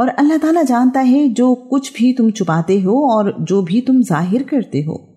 और अल्लाह ताला जानता है जो कुछ भी तुम छुपाते हो और जो भी तुम ज़ाहिर करते हो।